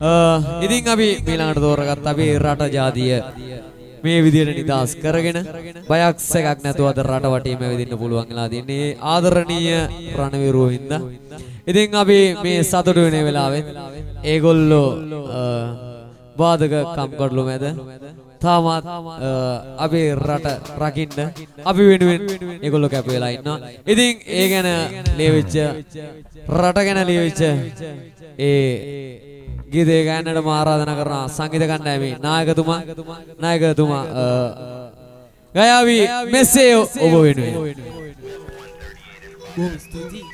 Uh, ඉතින් අපි මීළඟට තෝරගත් අපේ රට ජාතිය මේ විදියට නිදහස් කරගෙන බයක් සැකක් නැතුව අද රට වටේම ඇවිදින්න පුළුවන් වෙලා තින්නේ ආදරණීය රණවිරුවෝ හින්දා. ඉතින් අපි මේ සතුටු වෙන වෙලාවෙත් ඒගොල්ලෝ අ, බාධක කම්කටොළු මැද තාමත් අ, අපේ රට රකින්න අපි වෙනුවෙන් ඒගොල්ලෝ කැප වෙලා ඉන්නවා. ඉතින් ඒ ගැන ලියවිච්ච රට ගැන ලියවිච්ච ඒ ගීතය ගයන්නට ආරාධනා කරනවා. සංගීත කණ්ඩායමේ නායකතුමා නායකතුමා අ, ගයාවි මෙස්සේ ඔබ වෙනුවෙන්. බොහොම ස්තුතියි.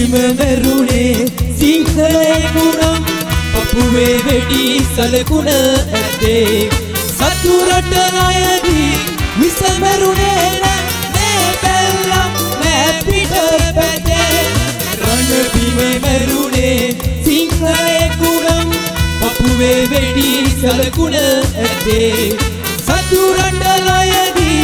චී. රට බිම මැරුණේ සිංහලයෙකුනම් පපුවේ වෙඩි සලකුණ ඇත්තේ සතු රට ණයදී විස මැරුණේ නෑ මේ බැල්ලම් නෑ පිට පැතේ රට බිම මැරුණේ සිංහලයෙකුනම් පපුවේ වෙඩි සලකුණ ඇත්තේ සතු රට ණයදී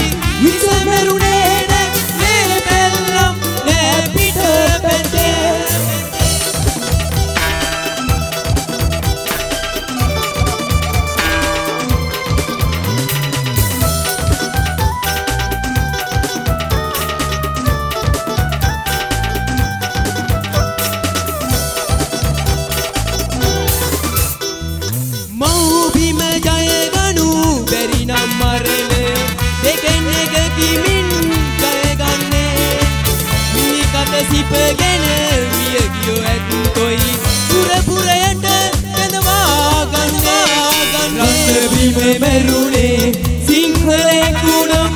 සිපගෙන විය ගියෝ ඇත්කොයි පුරපුරයට කැඳවා ගන්නවා ගන්න බිම මැරුණේ සිංහලෙකුනම්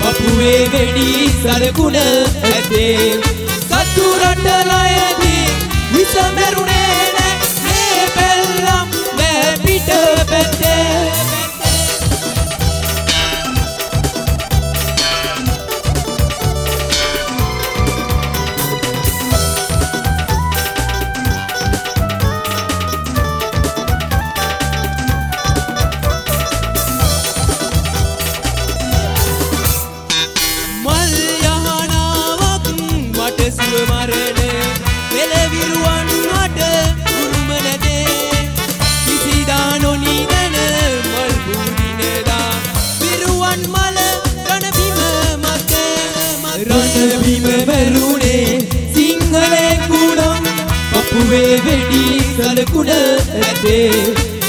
පපුවේ වෙඩි සලකුණ ඇතේ. සතු රට ලයදී විස මැරුණේ රණබිම මැරුණේ සිංහලෙකුනම් පපුවේ වෙඩි සලකුණ ඇතේ.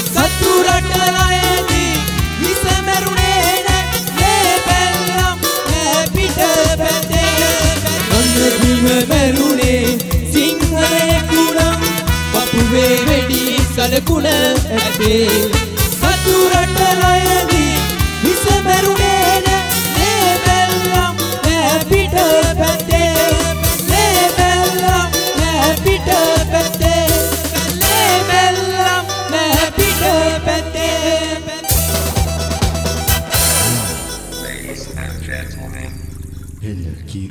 සතු රට ලයදී විස මැරුණේ නෑ මේ බැල්ලම් නෑ පිට පැතේ. රණබිම මැරුණේ සිංහලෙකුනම් පපුවේ වෙඩි සලකුණ ඇතේ. සතු රට ලයදී විස මැරුණේ Key